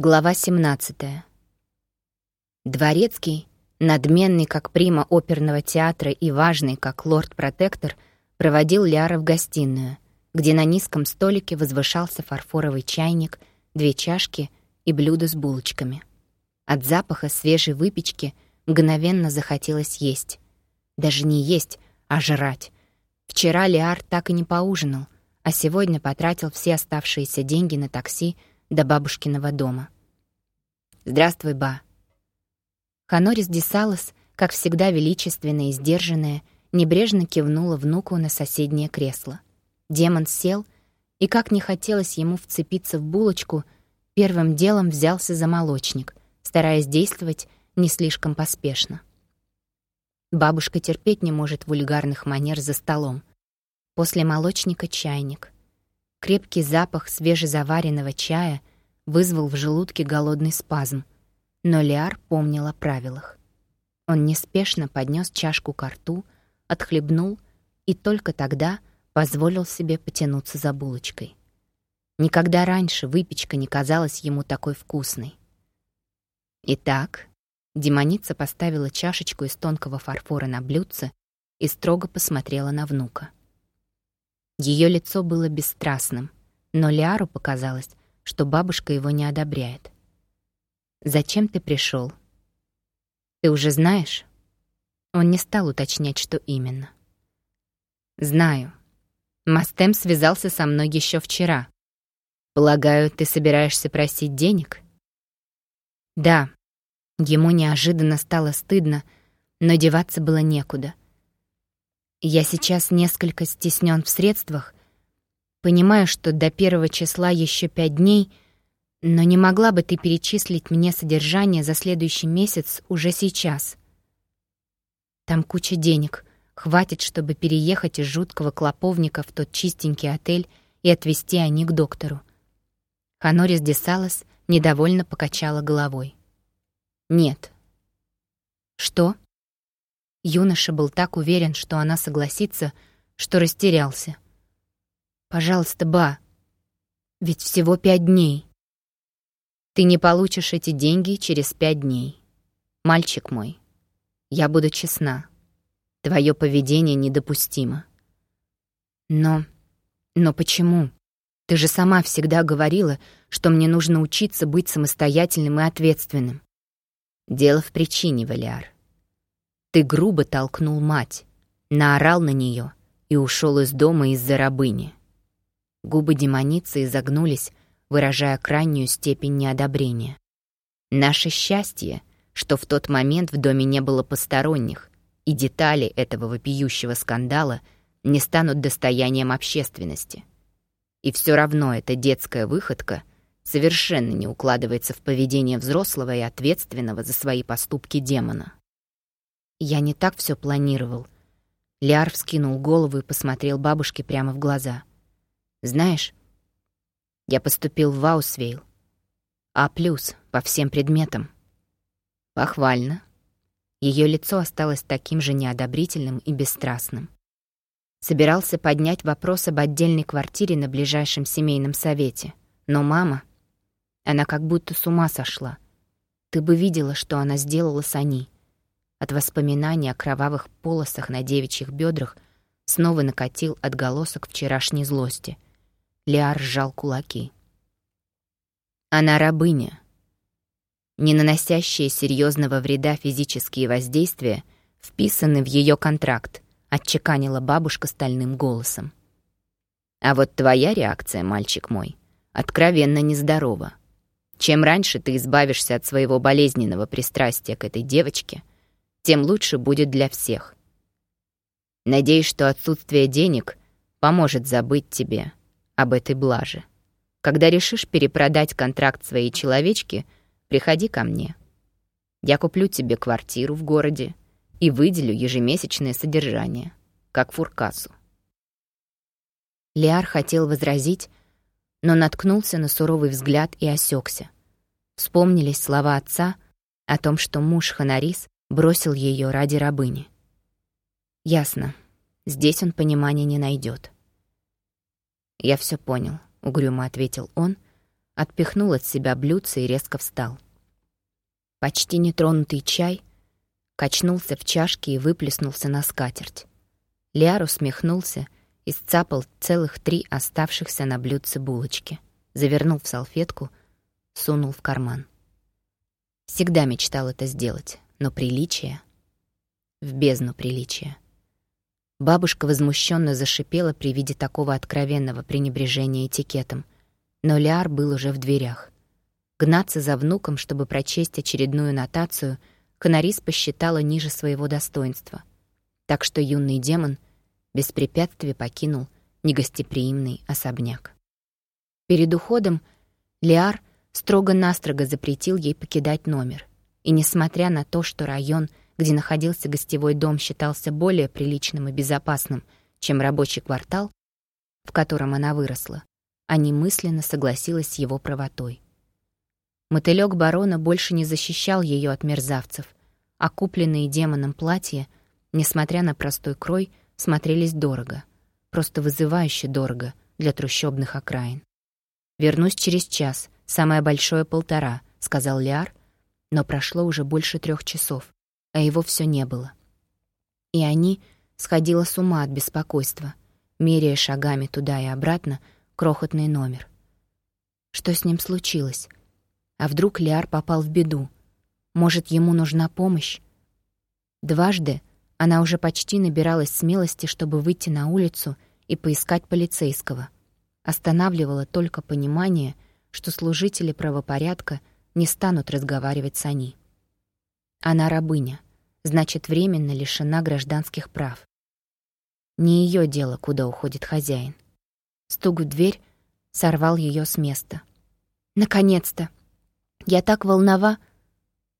Глава 17. Дворецкий, надменный как прима оперного театра и важный как лорд-протектор, проводил Ляра в гостиную, где на низком столике возвышался фарфоровый чайник, две чашки и блюдо с булочками. От запаха свежей выпечки мгновенно захотелось есть. Даже не есть, а жрать. Вчера Лиар так и не поужинал, а сегодня потратил все оставшиеся деньги на такси до бабушкиного дома. «Здравствуй, ба». Ханорис Десалос, как всегда величественная и сдержанная, небрежно кивнула внуку на соседнее кресло. Демон сел, и, как не хотелось ему вцепиться в булочку, первым делом взялся за молочник, стараясь действовать не слишком поспешно. Бабушка терпеть не может вульгарных манер за столом. После молочника чайник. Крепкий запах свежезаваренного чая вызвал в желудке голодный спазм, но Лиар помнил о правилах. Он неспешно поднес чашку к рту, отхлебнул и только тогда позволил себе потянуться за булочкой. Никогда раньше выпечка не казалась ему такой вкусной. Итак, демоница поставила чашечку из тонкого фарфора на блюдце и строго посмотрела на внука. Ее лицо было бесстрастным, но Лиару показалось, что бабушка его не одобряет. «Зачем ты пришел? «Ты уже знаешь?» Он не стал уточнять, что именно. «Знаю. Мастем связался со мной еще вчера. Полагаю, ты собираешься просить денег?» «Да». Ему неожиданно стало стыдно, но деваться было некуда — я сейчас несколько стеснен в средствах. Понимаю, что до первого числа еще пять дней, но не могла бы ты перечислить мне содержание за следующий месяц уже сейчас? Там куча денег. Хватит, чтобы переехать из жуткого клоповника в тот чистенький отель и отвезти они к доктору. Ханорис де Салас недовольно покачала головой. «Нет». «Что?» Юноша был так уверен, что она согласится, что растерялся. «Пожалуйста, ба, ведь всего пять дней. Ты не получишь эти деньги через пять дней. Мальчик мой, я буду честна. Твое поведение недопустимо. Но... но почему? Ты же сама всегда говорила, что мне нужно учиться быть самостоятельным и ответственным. Дело в причине, Валяр. Ты грубо толкнул мать, наорал на нее и ушел из дома из-за рабыни. Губы демоницы изогнулись, выражая крайнюю степень неодобрения. Наше счастье, что в тот момент в доме не было посторонних, и детали этого вопиющего скандала не станут достоянием общественности. И все равно эта детская выходка совершенно не укладывается в поведение взрослого и ответственного за свои поступки демона. Я не так все планировал. Лиар вскинул голову и посмотрел бабушке прямо в глаза. Знаешь, я поступил в Аусвейл. А плюс по всем предметам. Похвально. Ее лицо осталось таким же неодобрительным и бесстрастным. Собирался поднять вопрос об отдельной квартире на ближайшем семейном совете. Но мама... Она как будто с ума сошла. Ты бы видела, что она сделала с Ани. От воспоминаний о кровавых полосах на девичьих бедрах снова накатил отголосок вчерашней злости. Лиар сжал кулаки. Она рабыня. Не наносящие серьезного вреда физические воздействия вписаны в ее контракт, отчеканила бабушка стальным голосом. А вот твоя реакция, мальчик мой, откровенно нездорова. Чем раньше ты избавишься от своего болезненного пристрастия к этой девочке, тем лучше будет для всех. Надеюсь, что отсутствие денег поможет забыть тебе об этой блаже. Когда решишь перепродать контракт своей человечке, приходи ко мне. Я куплю тебе квартиру в городе и выделю ежемесячное содержание, как фуркасу. Лиар хотел возразить, но наткнулся на суровый взгляд и осекся. Вспомнились слова отца о том, что муж Ханарис бросил ее ради рабыни. Ясно. Здесь он понимания не найдет. Я все понял, угрюмо ответил он, отпихнул от себя блюдце и резко встал. Почти нетронутый чай качнулся в чашке и выплеснулся на скатерть. Лиар усмехнулся и сцапал целых три оставшихся на блюдце булочки, завернул в салфетку, сунул в карман. Всегда мечтал это сделать, но приличие... В бездну приличия. Бабушка возмущенно зашипела при виде такого откровенного пренебрежения этикетом, но Лиар был уже в дверях. Гнаться за внуком, чтобы прочесть очередную нотацию, Канарис посчитала ниже своего достоинства. Так что юный демон без препятствий покинул негостеприимный особняк. Перед уходом Лиар строго-настрого запретил ей покидать номер. И несмотря на то, что район — где находился гостевой дом, считался более приличным и безопасным, чем рабочий квартал, в котором она выросла, а немысленно согласилась с его правотой. Мотылёк барона больше не защищал ее от мерзавцев, а купленные демоном платья, несмотря на простой крой, смотрелись дорого, просто вызывающе дорого для трущобных окраин. «Вернусь через час, самое большое — полтора», — сказал Лиар, но прошло уже больше трех часов, а его все не было. И они сходила с ума от беспокойства, меряя шагами туда и обратно крохотный номер. Что с ним случилось? А вдруг Лиар попал в беду? Может, ему нужна помощь? Дважды она уже почти набиралась смелости, чтобы выйти на улицу и поискать полицейского. Останавливало только понимание, что служители правопорядка не станут разговаривать с Ани. Она рабыня, значит, временно лишена гражданских прав. Не ее дело, куда уходит хозяин. Стук в дверь сорвал ее с места. «Наконец-то! Я так волнова!»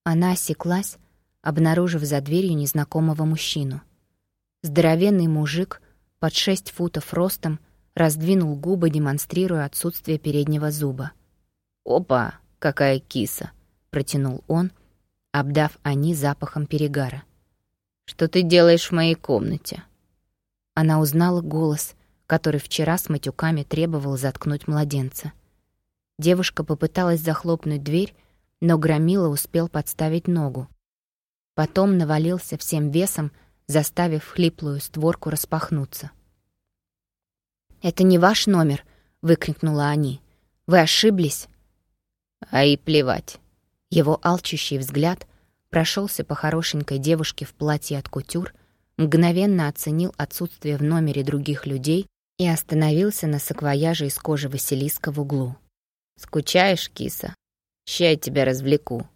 Она осеклась, обнаружив за дверью незнакомого мужчину. Здоровенный мужик под шесть футов ростом раздвинул губы, демонстрируя отсутствие переднего зуба. «Опа, какая киса!» — протянул он, обдав они запахом перегара. «Что ты делаешь в моей комнате?» Она узнала голос, который вчера с матюками требовал заткнуть младенца. Девушка попыталась захлопнуть дверь, но Громила успел подставить ногу. Потом навалился всем весом, заставив хлиплую створку распахнуться. «Это не ваш номер!» — выкрикнула они. «Вы ошиблись!» «А и плевать!» Его алчущий взгляд прошелся по хорошенькой девушке в платье от кутюр, мгновенно оценил отсутствие в номере других людей и остановился на саквояже из кожи Василиска в углу. «Скучаешь, киса? Ща я тебя развлеку».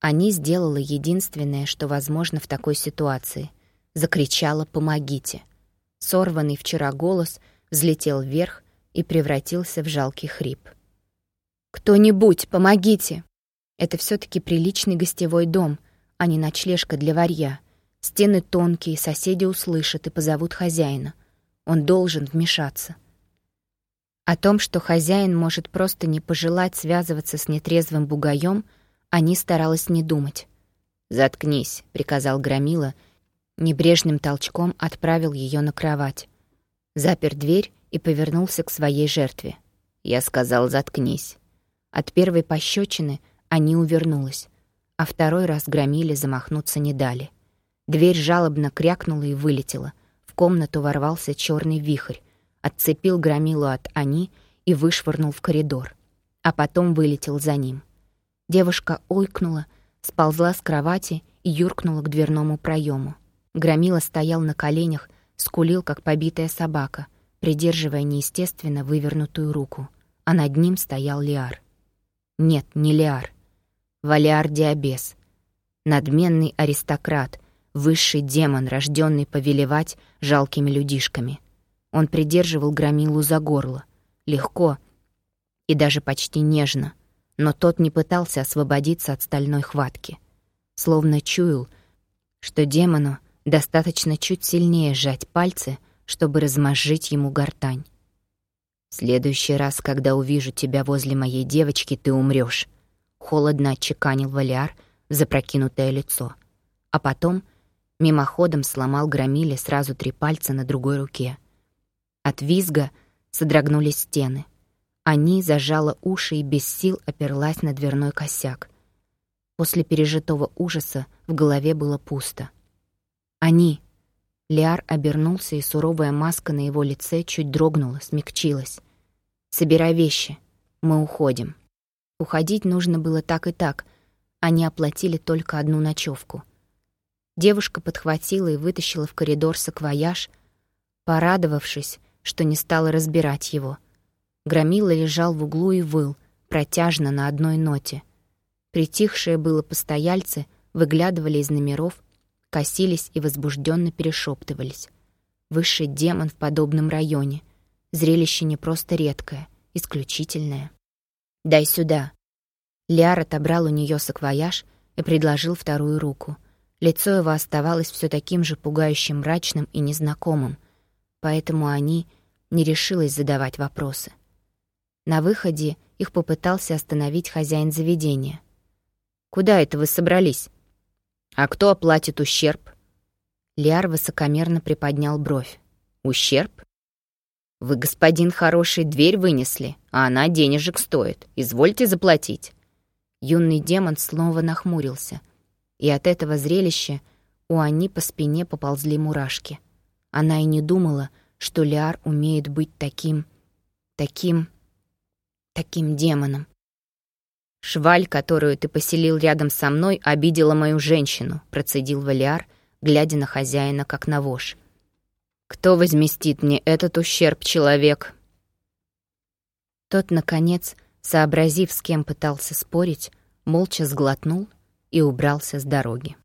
Они сделала единственное, что возможно в такой ситуации. Закричала «Помогите!». Сорванный вчера голос взлетел вверх и превратился в жалкий хрип. «Кто-нибудь, помогите!» Это все таки приличный гостевой дом, а не ночлежка для варья. Стены тонкие, соседи услышат и позовут хозяина. Он должен вмешаться. О том, что хозяин может просто не пожелать связываться с нетрезвым бугаем, они старалась не думать. «Заткнись», — приказал Громила, небрежным толчком отправил ее на кровать. Запер дверь и повернулся к своей жертве. Я сказал «заткнись». От первой пощечины — Ани увернулась, а второй раз громили, замахнуться не дали. Дверь жалобно крякнула и вылетела. В комнату ворвался черный вихрь, отцепил громилу от Ани и вышвырнул в коридор, а потом вылетел за ним. Девушка ойкнула, сползла с кровати и юркнула к дверному проему. Громила стоял на коленях, скулил, как побитая собака, придерживая неестественно вывернутую руку, а над ним стоял Лиар. Нет, не Лиар. Валиар Диабес. Надменный аристократ, высший демон, рожденный повелевать жалкими людишками. Он придерживал Громилу за горло. Легко и даже почти нежно. Но тот не пытался освободиться от стальной хватки. Словно чуял, что демону достаточно чуть сильнее сжать пальцы, чтобы размозжить ему гортань. «В следующий раз, когда увижу тебя возле моей девочки, ты умрёшь», холодно отчеканил Валиар запрокинутое лицо. А потом мимоходом сломал громиле сразу три пальца на другой руке. От визга содрогнулись стены. Они зажала уши и без сил оперлась на дверной косяк. После пережитого ужаса в голове было пусто. «Они!» Лиар обернулся, и суровая маска на его лице чуть дрогнула, смягчилась. «Собирай вещи. Мы уходим». Уходить нужно было так и так. Они оплатили только одну ночевку. Девушка подхватила и вытащила в коридор саквояж, порадовавшись, что не стала разбирать его. Громила лежал в углу и выл, протяжно на одной ноте. Притихшие было постояльцы выглядывали из номеров, косились и возбужденно перешептывались. Высший демон в подобном районе. Зрелище не просто редкое, исключительное. «Дай сюда». Лиар отобрал у нее саквояж и предложил вторую руку. Лицо его оставалось все таким же пугающим мрачным и незнакомым, поэтому они не решилась задавать вопросы. На выходе их попытался остановить хозяин заведения. «Куда это вы собрались? А кто оплатит ущерб?» Лиар высокомерно приподнял бровь. «Ущерб? Вы, господин хороший, дверь вынесли, а она денежек стоит. Извольте заплатить». Юный демон снова нахмурился, и от этого зрелища у Ани по спине поползли мурашки. Она и не думала, что Лиар умеет быть таким... таким таким демоном. «Шваль, которую ты поселил рядом со мной, обидела мою женщину», — процедил Валиар, глядя на хозяина, как на вож. «Кто возместит мне этот ущерб, человек?» Тот, наконец, сообразив, с кем пытался спорить, молча сглотнул и убрался с дороги.